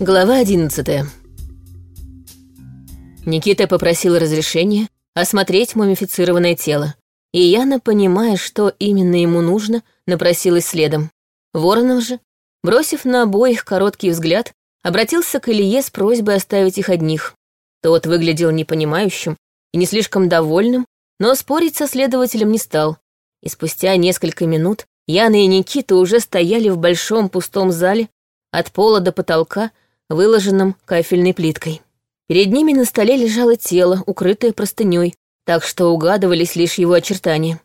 Глава одиннадцатая. Никита попросил разрешения осмотреть мумифицированное тело, и Яна, понимая, что именно ему нужно, напросилась следом. Воронов же, бросив на обоих короткий взгляд, обратился к Илье с просьбой оставить их одних. Тот выглядел непонимающим и не слишком довольным, но спорить со следователем не стал. И спустя несколько минут Яна и Никита уже стояли в большом пустом зале, от пола до потолка, выложенном кафельной плиткой. Перед ними на столе лежало тело, укрытое простыней, так что угадывались лишь его очертания.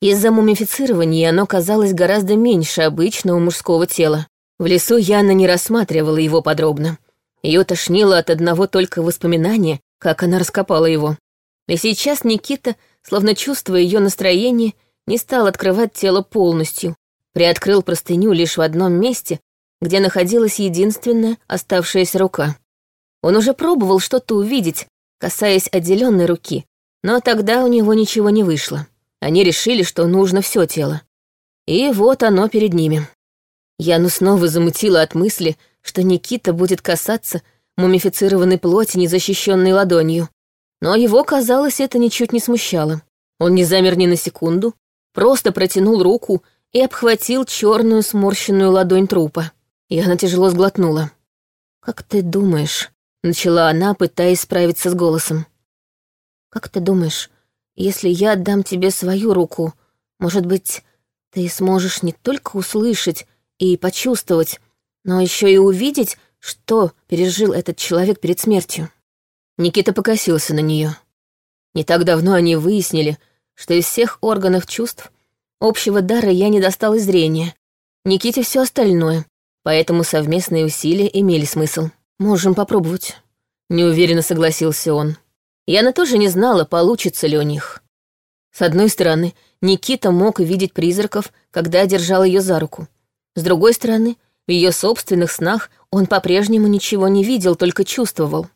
Из-за мумифицирования оно казалось гораздо меньше обычного мужского тела. В лесу Яна не рассматривала его подробно. Ее тошнило от одного только воспоминания, как она раскопала его. И сейчас Никита, словно чувствуя ее настроение, не стал открывать тело полностью, приоткрыл простыню лишь в одном месте, где находилась единственная оставшаяся рука. Он уже пробовал что-то увидеть, касаясь отделенной руки, но тогда у него ничего не вышло. Они решили, что нужно все тело. И вот оно перед ними. Яну снова замутила от мысли, что Никита будет касаться мумифицированной плоти, незащищенной ладонью. Но его, казалось, это ничуть не смущало. Он не замер ни на секунду, просто протянул руку и обхватил черную сморщенную ладонь трупа и она тяжело сглотнула. «Как ты думаешь?» — начала она, пытаясь справиться с голосом. «Как ты думаешь, если я отдам тебе свою руку, может быть, ты сможешь не только услышать и почувствовать, но еще и увидеть, что пережил этот человек перед смертью?» Никита покосился на нее. Не так давно они выяснили, что из всех органов чувств общего дара я не досталось зрения. Никите все остальное, поэтому совместные усилия имели смысл. «Можем попробовать», — неуверенно согласился он. Яна тоже не знала, получится ли у них. С одной стороны, Никита мог видеть призраков, когда держал ее за руку. С другой стороны, в ее собственных снах он по-прежнему ничего не видел, только чувствовал.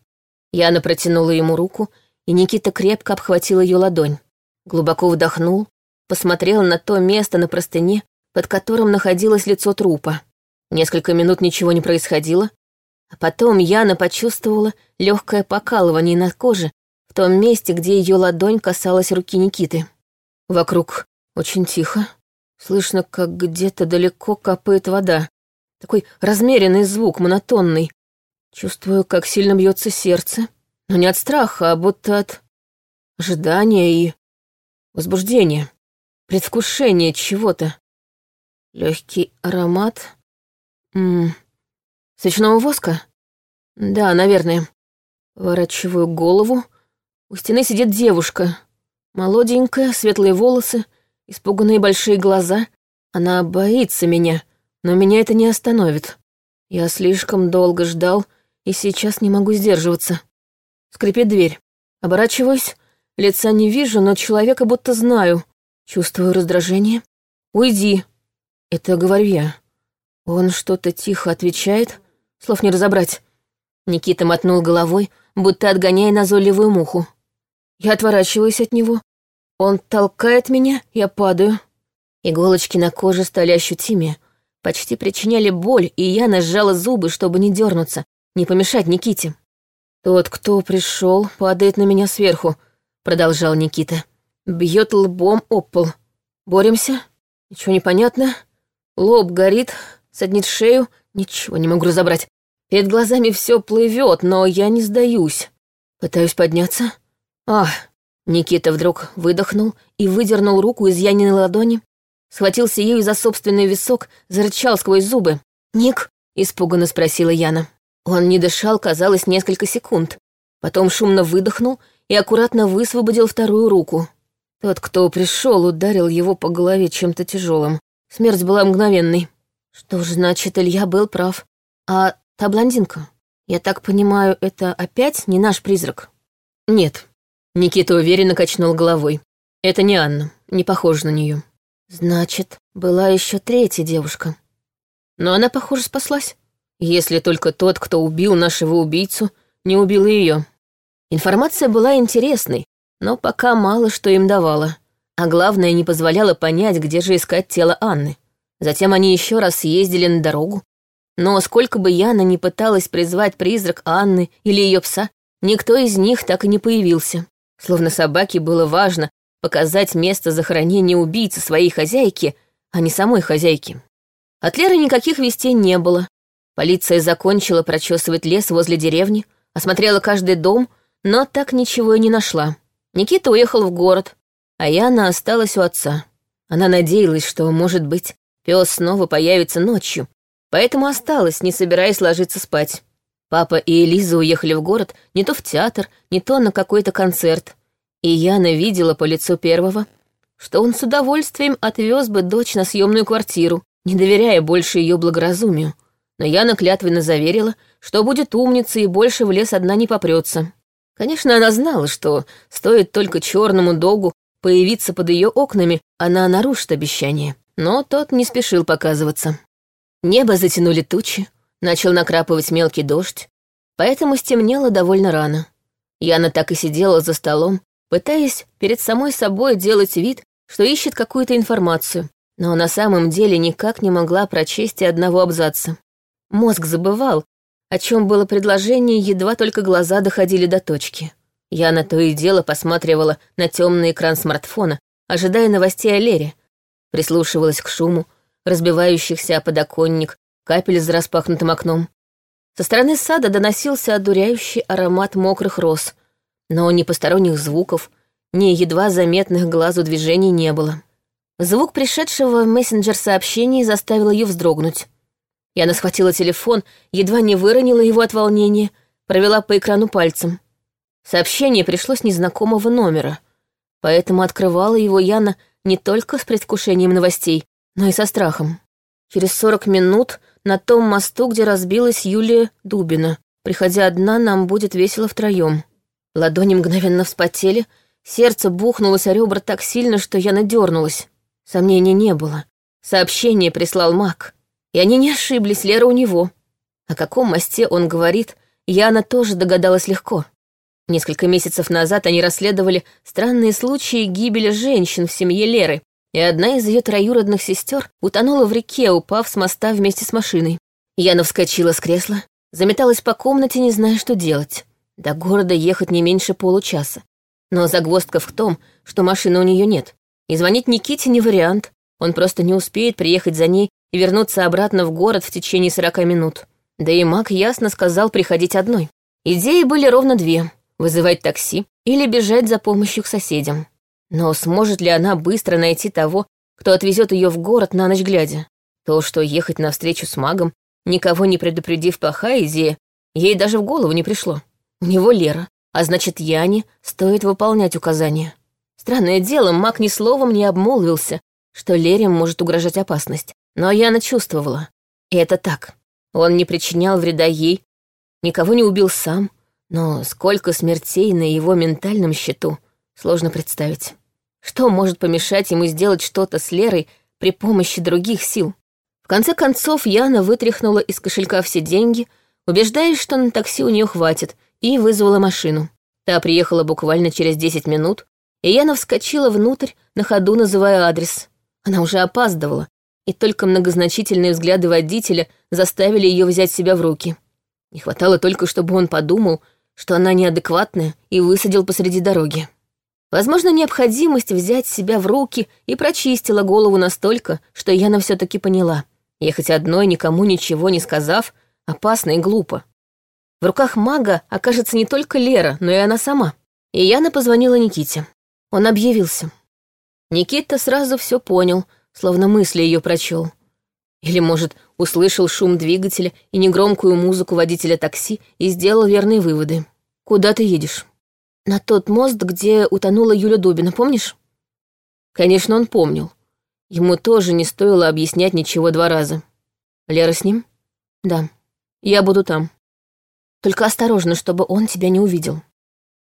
Яна протянула ему руку, и Никита крепко обхватил ее ладонь. Глубоко вдохнул, посмотрел на то место на простыне, под которым находилось лицо трупа. Несколько минут ничего не происходило, а потом Яна почувствовала легкое покалывание на коже в том месте, где ее ладонь касалась руки Никиты. Вокруг очень тихо. Слышно, как где-то далеко капает вода. Такой размеренный звук, монотонный. Чувствую, как сильно бьется сердце. Но не от страха, а будто от ожидания и возбуждения, предвкушения чего-то. Легкий аромат Ммм, свечного воска? Да, наверное. Ворачиваю голову. У стены сидит девушка. Молоденькая, светлые волосы, испуганные большие глаза. Она боится меня, но меня это не остановит. Я слишком долго ждал и сейчас не могу сдерживаться. Скрипит дверь. Оборачиваюсь, лица не вижу, но человека будто знаю. Чувствую раздражение. «Уйди!» Это говорю я. Он что-то тихо отвечает, слов не разобрать. Никита мотнул головой, будто отгоняя назойливую муху. Я отворачиваюсь от него. Он толкает меня, я падаю. Иголочки на коже стали ощутимее, почти причиняли боль, и я нажала зубы, чтобы не дернуться, не помешать Никите. «Тот, кто пришел, падает на меня сверху», — продолжал Никита. Бьет лбом об. Боремся? Ничего не понятно. Лоб горит, саднит шею, ничего не могу разобрать. Перед глазами все плывет, но я не сдаюсь. Пытаюсь подняться. Ах! Никита вдруг выдохнул и выдернул руку из Яниной ладони, схватился ею за собственный висок, зарычал сквозь зубы. «Ник?» — испуганно спросила Яна. Он не дышал, казалось, несколько секунд. Потом шумно выдохнул и аккуратно высвободил вторую руку. Тот, кто пришел, ударил его по голове чем-то тяжелым. Смерть была мгновенной. Что ж, значит, Илья был прав. А та блондинка? Я так понимаю, это опять не наш призрак? Нет. Никита уверенно качнул головой. Это не Анна, не похожа на нее. Значит, была еще третья девушка. Но она, похоже, спаслась. Если только тот, кто убил нашего убийцу, не убил ее. Информация была интересной, но пока мало что им давала. А главное, не позволяла понять, где же искать тело Анны. Затем они еще раз съездили на дорогу, Но сколько бы Яна не пыталась призвать призрак Анны или ее пса, никто из них так и не появился. Словно собаке было важно показать место захоронения убийцы своей хозяйки, а не самой хозяйки. От Леры никаких вестей не было. Полиция закончила прочесывать лес возле деревни, осмотрела каждый дом, но так ничего и не нашла. Никита уехал в город, а Яна осталась у отца. Она надеялась, что, может быть, пес снова появится ночью, поэтому осталась, не собираясь ложиться спать. Папа и Элиза уехали в город не то в театр, не то на какой-то концерт. И Яна видела по лицу первого, что он с удовольствием отвез бы дочь на съемную квартиру, не доверяя больше ее благоразумию. Но Яна клятвенно заверила, что будет умницей и больше в лес одна не попрется. Конечно, она знала, что стоит только черному догу появиться под ее окнами, она нарушит обещание. Но тот не спешил показываться. Небо затянули тучи, начал накрапывать мелкий дождь, поэтому стемнело довольно рано. Яна так и сидела за столом, пытаясь перед самой собой делать вид, что ищет какую-то информацию, но на самом деле никак не могла прочесть и одного абзаца. Мозг забывал, о чем было предложение, едва только глаза доходили до точки. Я на то и дело посматривала на темный экран смартфона, ожидая новостей о Лере, прислушивалась к шуму, разбивающихся о подоконник, капель за распахнутым окном. Со стороны сада доносился одуряющий аромат мокрых роз, но ни посторонних звуков, ни едва заметных глазу движений не было. Звук пришедшего в мессенджер сообщений заставил ее вздрогнуть. Я схватила телефон, едва не выронила его от волнения, провела по экрану пальцем. Сообщение пришло с незнакомого номера, поэтому открывала его Яна не только с предвкушением новостей, но и со страхом. Через сорок минут на том мосту, где разбилась Юлия Дубина. Приходя одна, нам будет весело втроем. Ладони мгновенно вспотели, сердце бухнулось о ребра так сильно, что я надернулась. Сомнений не было. Сообщение прислал маг. И они не ошиблись, Лера у него. О каком мосте он говорит, Яна тоже догадалась легко. Несколько месяцев назад они расследовали странные случаи гибели женщин в семье Леры, и одна из ее троюродных сестер утонула в реке, упав с моста вместе с машиной. Яна вскочила с кресла, заметалась по комнате, не зная, что делать. До города ехать не меньше получаса. Но загвоздка в том, что машины у нее нет. И звонить Никите не вариант. Он просто не успеет приехать за ней и вернуться обратно в город в течение сорока минут. Да и Мак ясно сказал приходить одной. Идеи были ровно две — вызывать такси или бежать за помощью к соседям. Но сможет ли она быстро найти того, кто отвезет ее в город на ночь глядя? То, что ехать навстречу с магом, никого не предупредив, плохая идея, ей даже в голову не пришло. У него Лера, а значит, Яне стоит выполнять указания. Странное дело, маг ни словом не обмолвился, что Лере может угрожать опасность. Но Яна чувствовала. И это так. Он не причинял вреда ей, никого не убил сам, но сколько смертей на его ментальном счету, сложно представить. Что может помешать ему сделать что-то с Лерой при помощи других сил? В конце концов, Яна вытряхнула из кошелька все деньги, убеждаясь, что на такси у нее хватит, и вызвала машину. Та приехала буквально через 10 минут, и Яна вскочила внутрь, на ходу называя адрес. Она уже опаздывала, и только многозначительные взгляды водителя заставили ее взять себя в руки. Не хватало только, чтобы он подумал, что она неадекватная, и высадил посреди дороги. Возможно, необходимость взять себя в руки и прочистила голову настолько, что Яна все таки поняла. Ехать одной, никому ничего не сказав, опасно и глупо. В руках мага окажется не только Лера, но и она сама. И Яна позвонила Никите. Он объявился. Никита сразу все понял — словно мысли ее прочел. Или, может, услышал шум двигателя и негромкую музыку водителя такси и сделал верные выводы. «Куда ты едешь?» «На тот мост, где утонула Юля Дубина, помнишь?» Конечно, он помнил. Ему тоже не стоило объяснять ничего два раза. «Лера с ним?» «Да. Я буду там. Только осторожно, чтобы он тебя не увидел».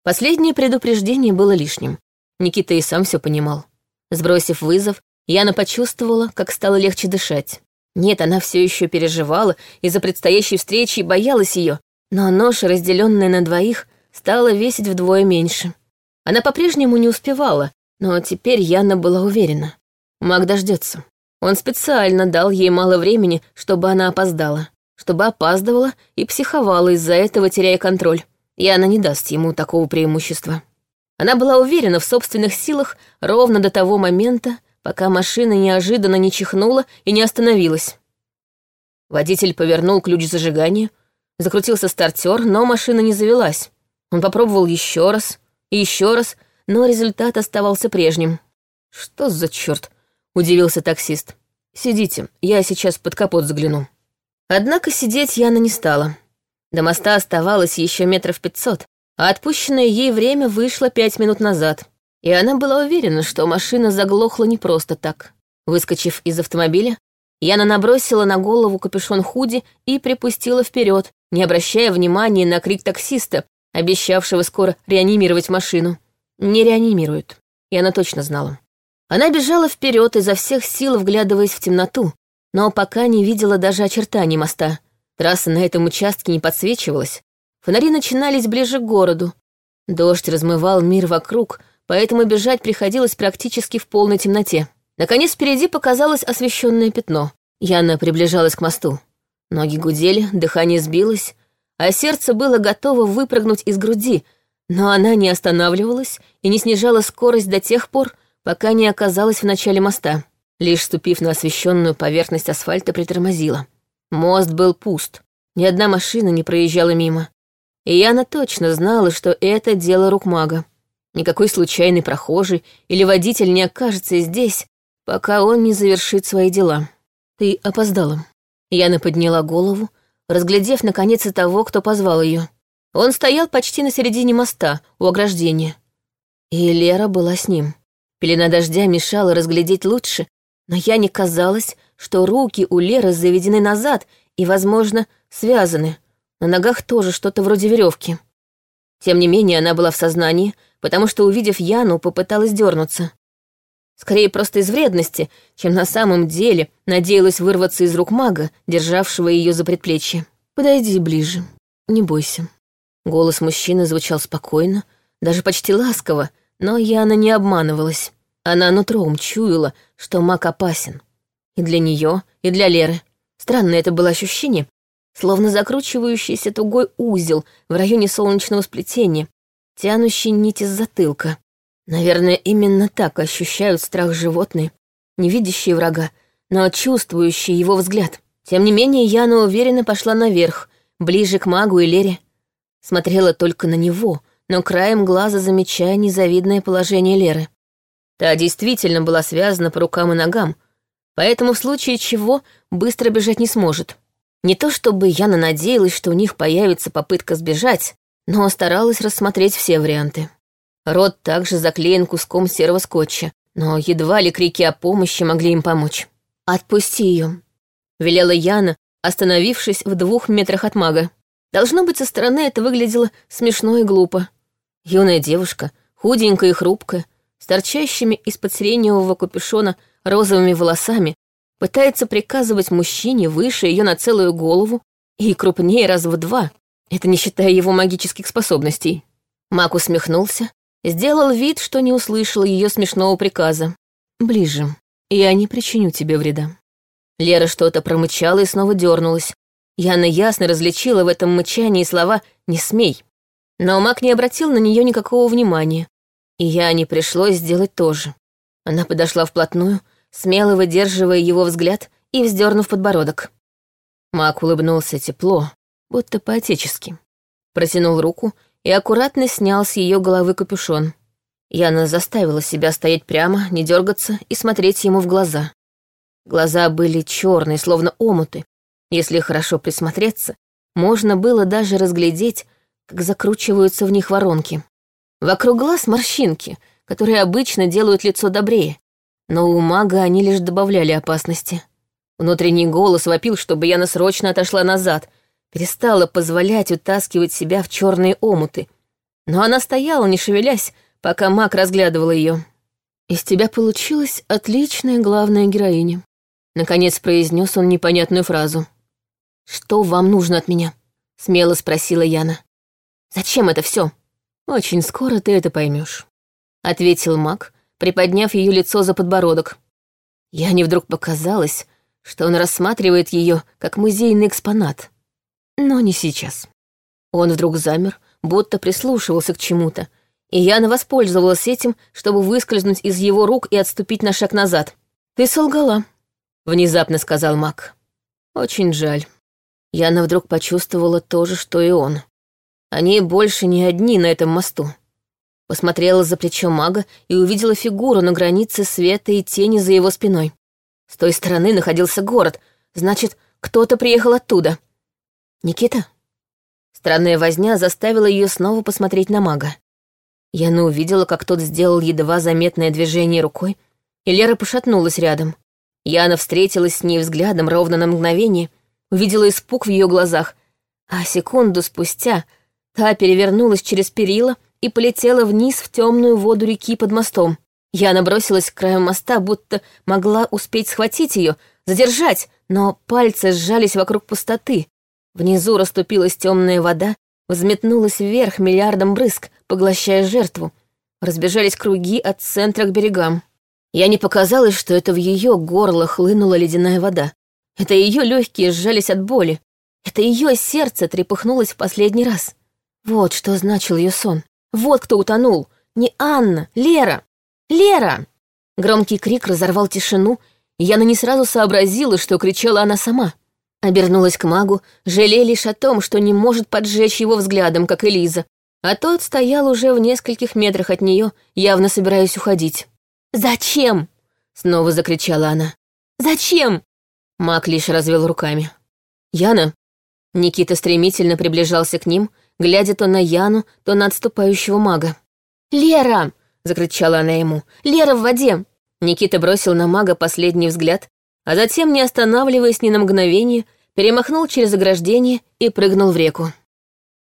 Последнее предупреждение было лишним. Никита и сам все понимал. Сбросив вызов, Яна почувствовала, как стало легче дышать. Нет, она все еще переживала из-за предстоящей встречи и боялась ее, но ноша, разделенная на двоих, стала весить вдвое меньше. Она по-прежнему не успевала, но теперь Яна была уверена. Маг дождется. Он специально дал ей мало времени, чтобы она опоздала, чтобы опаздывала и психовала из-за этого, теряя контроль. И она не даст ему такого преимущества. Она была уверена в собственных силах ровно до того момента, пока машина неожиданно не чихнула и не остановилась. Водитель повернул ключ зажигания, закрутился стартер, но машина не завелась. Он попробовал еще раз и еще раз, но результат оставался прежним. «Что за черт?» — удивился таксист. «Сидите, я сейчас под капот загляну». Однако сидеть Яна не стала. До моста оставалось еще метров пятьсот, а отпущенное ей время вышло пять минут назад. И она была уверена, что машина заглохла не просто так. Выскочив из автомобиля, Яна набросила на голову капюшон худи и припустила вперед, не обращая внимания на крик таксиста, обещавшего скоро реанимировать машину. Не реанимируют. И она точно знала. Она бежала вперед изо всех сил, вглядываясь в темноту, но пока не видела даже очертаний моста. Трасса на этом участке не подсвечивалась. Фонари начинались ближе к городу. Дождь размывал мир вокруг, поэтому бежать приходилось практически в полной темноте. Наконец впереди показалось освещенное пятно. Яна приближалась к мосту. Ноги гудели, дыхание сбилось, а сердце было готово выпрыгнуть из груди, но она не останавливалась и не снижала скорость до тех пор, пока не оказалась в начале моста. Лишь ступив на освещенную поверхность асфальта, притормозила. Мост был пуст. Ни одна машина не проезжала мимо. И Яна точно знала, что это дело рук мага. Никакой случайный прохожий или водитель не окажется здесь, пока он не завершит свои дела. Ты опоздала. Яна подняла голову, разглядев наконец и того, кто позвал ее. Он стоял почти на середине моста, у ограждения. И Лера была с ним. Пелена дождя мешала разглядеть лучше, но я не казалось, что руки у Леры заведены назад и, возможно, связаны. На ногах тоже что-то вроде веревки. Тем не менее, она была в сознании, потому что, увидев Яну, попыталась дернуться. Скорее просто из вредности, чем на самом деле надеялась вырваться из рук мага, державшего ее за предплечье. «Подойди ближе, не бойся». Голос мужчины звучал спокойно, даже почти ласково, но Яна не обманывалась. Она нутром чуяла, что маг опасен. И для нее, и для Леры. Странное это было ощущение, словно закручивающийся тугой узел в районе солнечного сплетения, тянущий нить из затылка. Наверное, именно так ощущают страх животные, не видящие врага, но чувствующие его взгляд. Тем не менее, Яна уверенно пошла наверх, ближе к магу и Лере. Смотрела только на него, но краем глаза замечая незавидное положение Леры. Та действительно была связана по рукам и ногам, поэтому в случае чего быстро бежать не сможет. Не то чтобы Яна надеялась, что у них появится попытка сбежать, но старалась рассмотреть все варианты. Рот также заклеен куском серого скотча, но едва ли крики о помощи могли им помочь. «Отпусти ее», — велела Яна, остановившись в двух метрах от мага. Должно быть, со стороны это выглядело смешно и глупо. Юная девушка, худенькая и хрупкая, с торчащими из-под сиреневого капюшона розовыми волосами, пытается приказывать мужчине выше ее на целую голову и крупнее раз в два, это не считая его магических способностей. Мак усмехнулся, сделал вид, что не услышал ее смешного приказа. «Ближе, я не причиню тебе вреда». Лера что-то промычала и снова дернулась. Яна ясно различила в этом мычании слова «не смей». Но маг не обратил на нее никакого внимания, и я не пришлось сделать то же. Она подошла вплотную, смело выдерживая его взгляд и вздернув подбородок. Мак улыбнулся тепло, будто по-отечески. Протянул руку и аккуратно снял с ее головы капюшон. Яна заставила себя стоять прямо, не дергаться и смотреть ему в глаза. Глаза были черные, словно омуты. Если хорошо присмотреться, можно было даже разглядеть, как закручиваются в них воронки. Вокруг глаз морщинки, которые обычно делают лицо добрее, но у мага они лишь добавляли опасности. Внутренний голос вопил, чтобы Яна срочно отошла назад, перестала позволять утаскивать себя в черные омуты. Но она стояла, не шевелясь, пока маг разглядывал ее. «Из тебя получилась отличная главная героиня», — наконец произнес он непонятную фразу. «Что вам нужно от меня?» — смело спросила Яна. «Зачем это все? «Очень скоро ты это поймешь», — ответил маг, приподняв ее лицо за подбородок. Я не вдруг показалось, что он рассматривает ее как музейный экспонат. Но не сейчас. Он вдруг замер, будто прислушивался к чему-то, и Яна воспользовалась этим, чтобы выскользнуть из его рук и отступить на шаг назад. «Ты солгала», — внезапно сказал маг. «Очень жаль». Яна вдруг почувствовала то же, что и он. Они больше не одни на этом мосту. Посмотрела за плечо мага и увидела фигуру на границе света и тени за его спиной. С той стороны находился город, значит, кто-то приехал оттуда. «Никита?» Странная возня заставила ее снова посмотреть на мага. Яна увидела, как тот сделал едва заметное движение рукой, и Лера пошатнулась рядом. Яна встретилась с ней взглядом ровно на мгновение, увидела испуг в ее глазах, а секунду спустя та перевернулась через перила и полетела вниз в темную воду реки под мостом. Яна бросилась к краю моста, будто могла успеть схватить ее, задержать, но пальцы сжались вокруг пустоты. Внизу расступилась темная вода, взметнулась вверх миллиардом брызг, поглощая жертву. Разбежались круги от центра к берегам. Я не показалось, что это в ее горло хлынула ледяная вода. Это ее легкие сжались от боли. Это ее сердце трепыхнулось в последний раз. Вот что значил ее сон. Вот кто утонул. Не Анна, Лера. Лера! Громкий крик разорвал тишину, и Яна не сразу сообразила, что кричала она сама. Обернулась к магу, жалея лишь о том, что не может поджечь его взглядом, как Элиза. А тот стоял уже в нескольких метрах от нее, явно собираясь уходить. «Зачем?» — снова закричала она. «Зачем?» Маг лишь развел руками. «Яна?» Никита стремительно приближался к ним, глядя то на Яну, то на отступающего мага. «Лера!» — закричала она ему. «Лера в воде!» Никита бросил на мага последний взгляд, а затем, не останавливаясь ни на мгновение, перемахнул через ограждение и прыгнул в реку.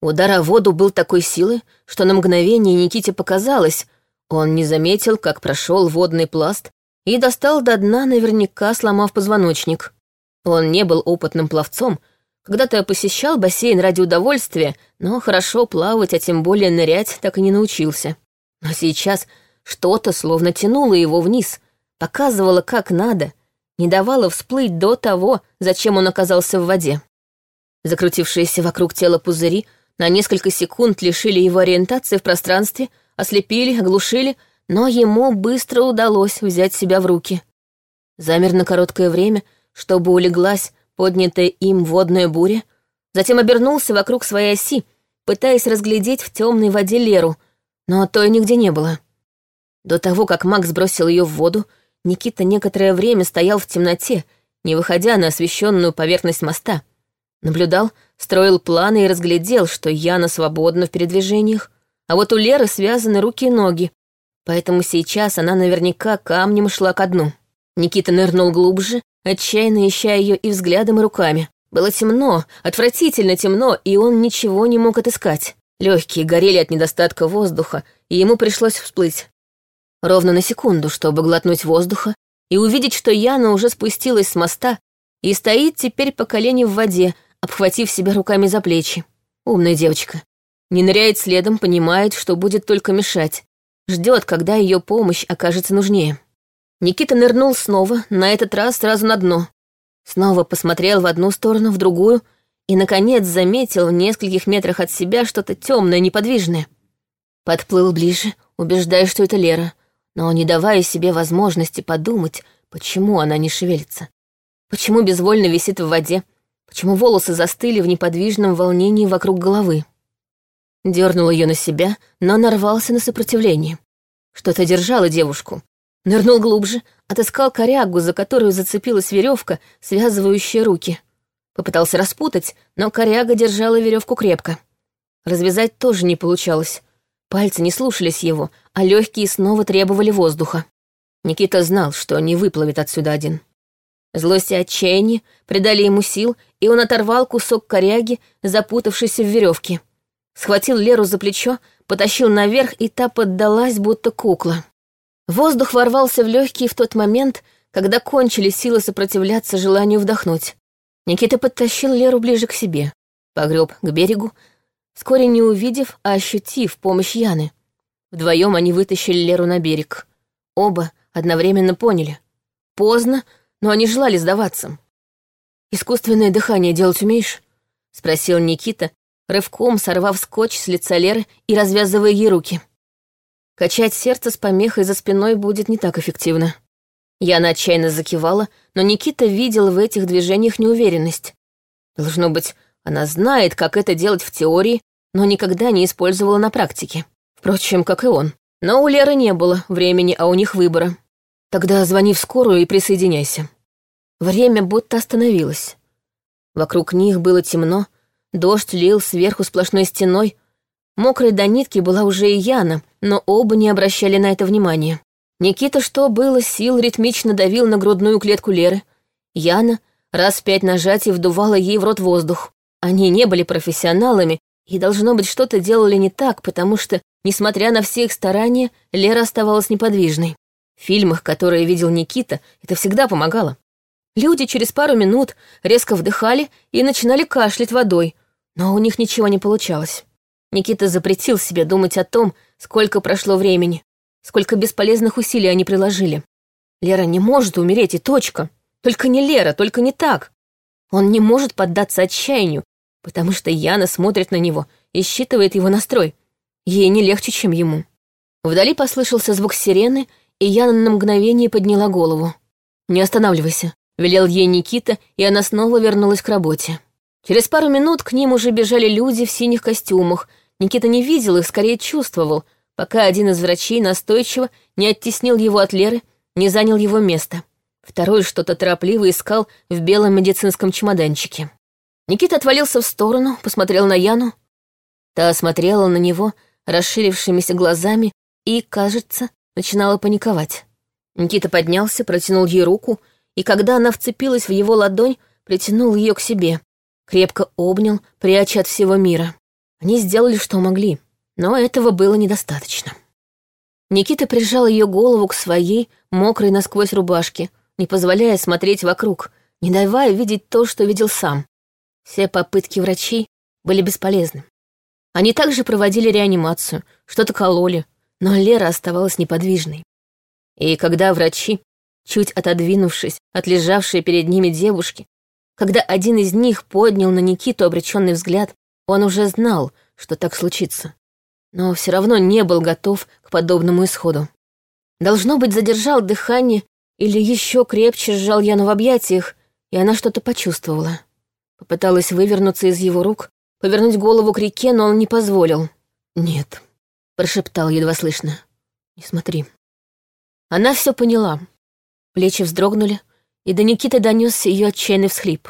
Удар о воду был такой силы, что на мгновение Никите показалось, он не заметил, как прошел водный пласт и достал до дна, наверняка сломав позвоночник. Он не был опытным пловцом, когда-то посещал бассейн ради удовольствия, но хорошо плавать, а тем более нырять, так и не научился. Но сейчас что-то словно тянуло его вниз, показывало, как надо, не давало всплыть до того, зачем он оказался в воде. Закрутившиеся вокруг тела пузыри на несколько секунд лишили его ориентации в пространстве, ослепили, оглушили, но ему быстро удалось взять себя в руки. Замер на короткое время, чтобы улеглась поднятая им водная буря, затем обернулся вокруг своей оси, пытаясь разглядеть в темной воде Леру, но той нигде не было. До того, как Макс бросил ее в воду, Никита некоторое время стоял в темноте, не выходя на освещенную поверхность моста. Наблюдал, строил планы и разглядел, что Яна свободна в передвижениях, а вот у Леры связаны руки и ноги, поэтому сейчас она наверняка камнем шла ко дну. Никита нырнул глубже, отчаянно ища ее и взглядом, и руками. Было темно, отвратительно темно, и он ничего не мог отыскать. Легкие горели от недостатка воздуха, и ему пришлось всплыть. Ровно на секунду, чтобы глотнуть воздуха и увидеть, что Яна уже спустилась с моста и стоит теперь по колени в воде, обхватив себя руками за плечи. Умная девочка. Не ныряет следом, понимает, что будет только мешать. Ждет, когда ее помощь окажется нужнее. Никита нырнул снова, на этот раз сразу на дно. Снова посмотрел в одну сторону, в другую, и, наконец, заметил в нескольких метрах от себя что-то темное, неподвижное. Подплыл ближе, убеждая, что это Лера, но не давая себе возможности подумать, почему она не шевелится. Почему безвольно висит в воде, почему волосы застыли в неподвижном волнении вокруг головы. Дернул ее на себя, но нарвался на сопротивление. Что-то держало девушку, Нырнул глубже, отыскал корягу, за которую зацепилась веревка, связывающая руки. Попытался распутать, но коряга держала веревку крепко. Развязать тоже не получалось. Пальцы не слушались его, а легкие снова требовали воздуха. Никита знал, что не выплывет отсюда один. Злость и отчаяние придали ему сил, и он оторвал кусок коряги, запутавшийся в веревке. Схватил Леру за плечо, потащил наверх, и та поддалась, будто кукла. Воздух ворвался в легкие в тот момент, когда кончили силы сопротивляться желанию вдохнуть. Никита подтащил Леру ближе к себе, погреб к берегу, вскоре не увидев, а ощутив помощь Яны. Вдвоем они вытащили Леру на берег. Оба одновременно поняли. Поздно, но они желали сдаваться. «Искусственное дыхание делать умеешь?» — спросил Никита, рывком сорвав скотч с лица Леры и развязывая ей руки. Качать сердце с помехой за спиной будет не так эффективно. Яна отчаянно закивала, но Никита видел в этих движениях неуверенность. Должно быть, она знает, как это делать в теории, но никогда не использовала на практике. Впрочем, как и он. Но у Леры не было времени, а у них выбора. Тогда звони в скорую и присоединяйся. Время будто остановилось. Вокруг них было темно, дождь лил сверху сплошной стеной, Мокрой до нитки была уже и Яна, но оба не обращали на это внимания. Никита, что было сил, ритмично давил на грудную клетку Леры. Яна раз пять нажатий вдувала ей в рот воздух. Они не были профессионалами и, должно быть, что-то делали не так, потому что, несмотря на все их старания, Лера оставалась неподвижной. В фильмах, которые видел Никита, это всегда помогало. Люди через пару минут резко вдыхали и начинали кашлять водой, но у них ничего не получалось. Никита запретил себе думать о том, сколько прошло времени, сколько бесполезных усилий они приложили. Лера не может умереть, и точка. Только не Лера, только не так. Он не может поддаться отчаянию, потому что Яна смотрит на него и считывает его настрой. Ей не легче, чем ему. Вдали послышался звук сирены, и Яна на мгновение подняла голову. «Не останавливайся», — велел ей Никита, и она снова вернулась к работе. Через пару минут к ним уже бежали люди в синих костюмах. Никита не видел их, скорее чувствовал, пока один из врачей настойчиво не оттеснил его от Леры, не занял его место. Второй что-то торопливо искал в белом медицинском чемоданчике. Никита отвалился в сторону, посмотрел на Яну. Та смотрела на него расширившимися глазами и, кажется, начинала паниковать. Никита поднялся, протянул ей руку, и когда она вцепилась в его ладонь, притянул ее к себе крепко обнял, пряча от всего мира. Они сделали, что могли, но этого было недостаточно. Никита прижал ее голову к своей, мокрой насквозь рубашке, не позволяя смотреть вокруг, не давая видеть то, что видел сам. Все попытки врачей были бесполезны. Они также проводили реанимацию, что-то кололи, но Лера оставалась неподвижной. И когда врачи, чуть отодвинувшись от лежавшей перед ними девушки, когда один из них поднял на Никиту обреченный взгляд, он уже знал, что так случится. Но все равно не был готов к подобному исходу. Должно быть, задержал дыхание или еще крепче сжал Яну в объятиях, и она что-то почувствовала. Попыталась вывернуться из его рук, повернуть голову к реке, но он не позволил. «Нет», — прошептал едва слышно. «Не смотри». Она все поняла. Плечи вздрогнули, и до Никиты донесся ее отчаянный всхлип.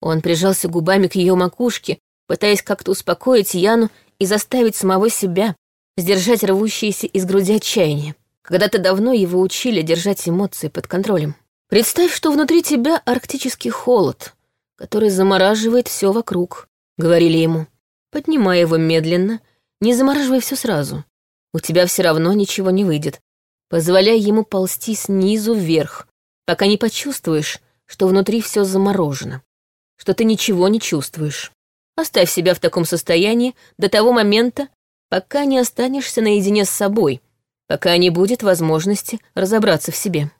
Он прижался губами к ее макушке, пытаясь как-то успокоить Яну и заставить самого себя сдержать рвущиеся из груди отчаяние. Когда-то давно его учили держать эмоции под контролем. Представь, что внутри тебя арктический холод, который замораживает все вокруг, говорили ему. Поднимай его медленно, не замораживай все сразу. У тебя все равно ничего не выйдет. Позволяй ему ползти снизу вверх, пока не почувствуешь, что внутри все заморожено, что ты ничего не чувствуешь. Оставь себя в таком состоянии до того момента, пока не останешься наедине с собой, пока не будет возможности разобраться в себе.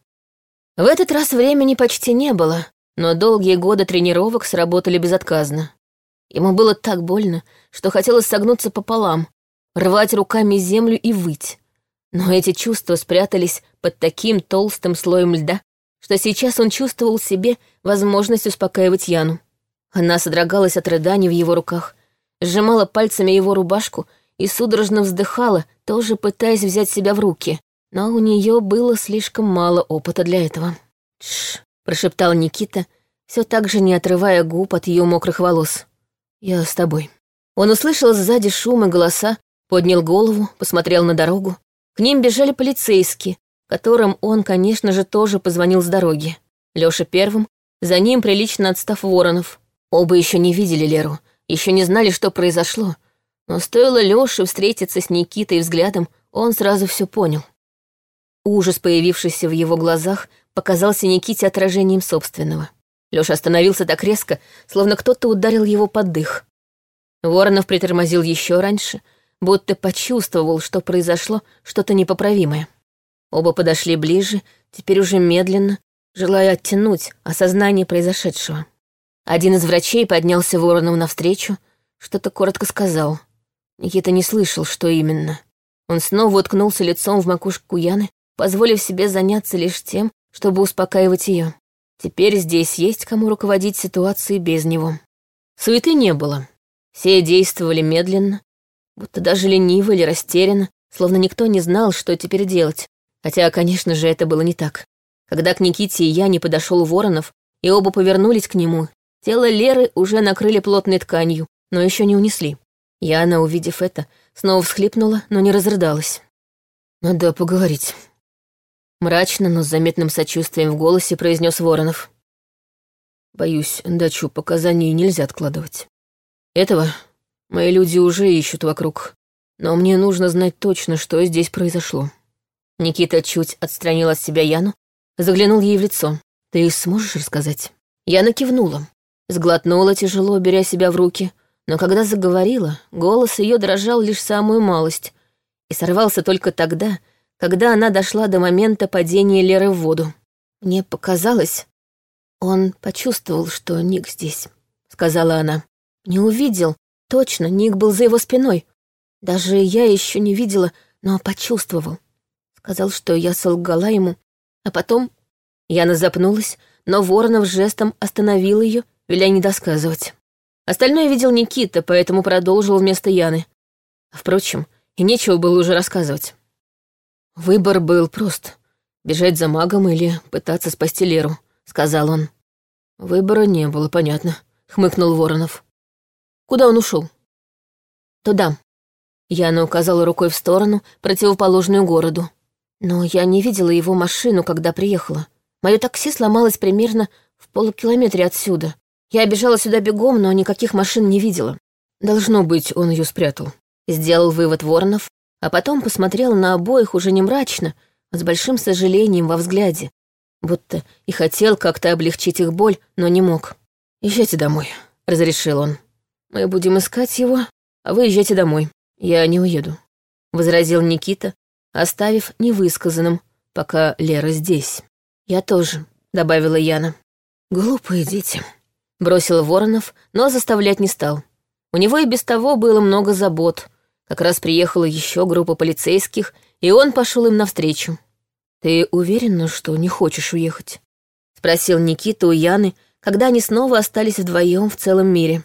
В этот раз времени почти не было, но долгие годы тренировок сработали безотказно. Ему было так больно, что хотелось согнуться пополам, рвать руками землю и выть. Но эти чувства спрятались под таким толстым слоем льда, что сейчас он чувствовал себе возможность успокаивать Яну. Она содрогалась от рыданий в его руках, сжимала пальцами его рубашку и судорожно вздыхала, тоже пытаясь взять себя в руки. Но у нее было слишком мало опыта для этого. «Тш», — прошептал Никита, все так же не отрывая губ от ее мокрых волос. «Я с тобой». Он услышал сзади шум и голоса, поднял голову, посмотрел на дорогу. К ним бежали полицейские, которым он, конечно же, тоже позвонил с дороги. Лёша первым, за ним прилично отстав Воронов. Оба еще не видели Леру, еще не знали, что произошло. Но стоило Лёше встретиться с Никитой взглядом, он сразу все понял. Ужас, появившийся в его глазах, показался Никите отражением собственного. Лёша остановился так резко, словно кто-то ударил его под дых. Воронов притормозил еще раньше, будто почувствовал, что произошло что-то непоправимое. Оба подошли ближе, теперь уже медленно, желая оттянуть осознание произошедшего. Один из врачей поднялся Воронову навстречу, что-то коротко сказал. Никита не слышал, что именно. Он снова уткнулся лицом в макушку Яны, позволив себе заняться лишь тем, чтобы успокаивать ее. Теперь здесь есть кому руководить ситуацией без него. Суеты не было. Все действовали медленно, будто даже лениво или растерянно, словно никто не знал, что теперь делать. Хотя, конечно же, это было не так. Когда к Никите и я не подошел Воронов, и оба повернулись к нему, тело Леры уже накрыли плотной тканью, но еще не унесли. Яна, увидев это, снова всхлипнула, но не разрыдалась. «Надо поговорить», Мрачно, но с заметным сочувствием в голосе произнес Воронов. Боюсь, дачу показаний нельзя откладывать. Этого мои люди уже ищут вокруг, но мне нужно знать точно, что здесь произошло. Никита чуть отстранил от себя Яну, заглянул ей в лицо. «Ты сможешь рассказать?» Яна кивнула, сглотнула тяжело, беря себя в руки, но когда заговорила, голос ее дрожал лишь самую малость и сорвался только тогда, когда она дошла до момента падения Леры в воду. Мне показалось, он почувствовал, что Ник здесь, сказала она. Не увидел, точно, Ник был за его спиной. Даже я еще не видела, но почувствовал. Сказал, что я солгала ему, а потом... Яна запнулась, но Воронов жестом остановил ее, веля не досказывать. Остальное видел Никита, поэтому продолжил вместо Яны. Впрочем, и нечего было уже рассказывать. Выбор был прост — бежать за магом или пытаться спасти Леру, — сказал он. Выбора не было, понятно, — хмыкнул Воронов. Куда он ушел? Туда. Яна указала рукой в сторону, противоположную городу. Но я не видела его машину, когда приехала. Мое такси сломалось примерно в полукилометре отсюда. Я бежала сюда бегом, но никаких машин не видела. Должно быть, он ее спрятал. Сделал вывод Воронов, а потом посмотрел на обоих уже не мрачно, а с большим сожалением во взгляде, будто и хотел как-то облегчить их боль, но не мог. «Езжайте домой», — разрешил он. «Мы будем искать его, а вы езжайте домой. Я не уеду», — возразил Никита, оставив невысказанным, пока Лера здесь. «Я тоже», — добавила Яна. «Глупые дети», — бросил Воронов, но заставлять не стал. У него и без того было много забот — как раз приехала еще группа полицейских, и он пошел им навстречу. «Ты уверена, что не хочешь уехать?» — спросил Никита у Яны, когда они снова остались вдвоем в целом мире.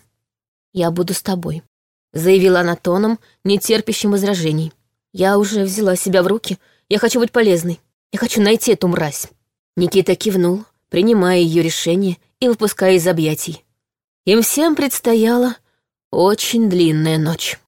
«Я буду с тобой», — заявила она тоном, не терпящим возражений. «Я уже взяла себя в руки, я хочу быть полезной. Я хочу найти эту мразь». Никита кивнул, принимая ее решение и выпуская из объятий. Им всем предстояла очень длинная ночь.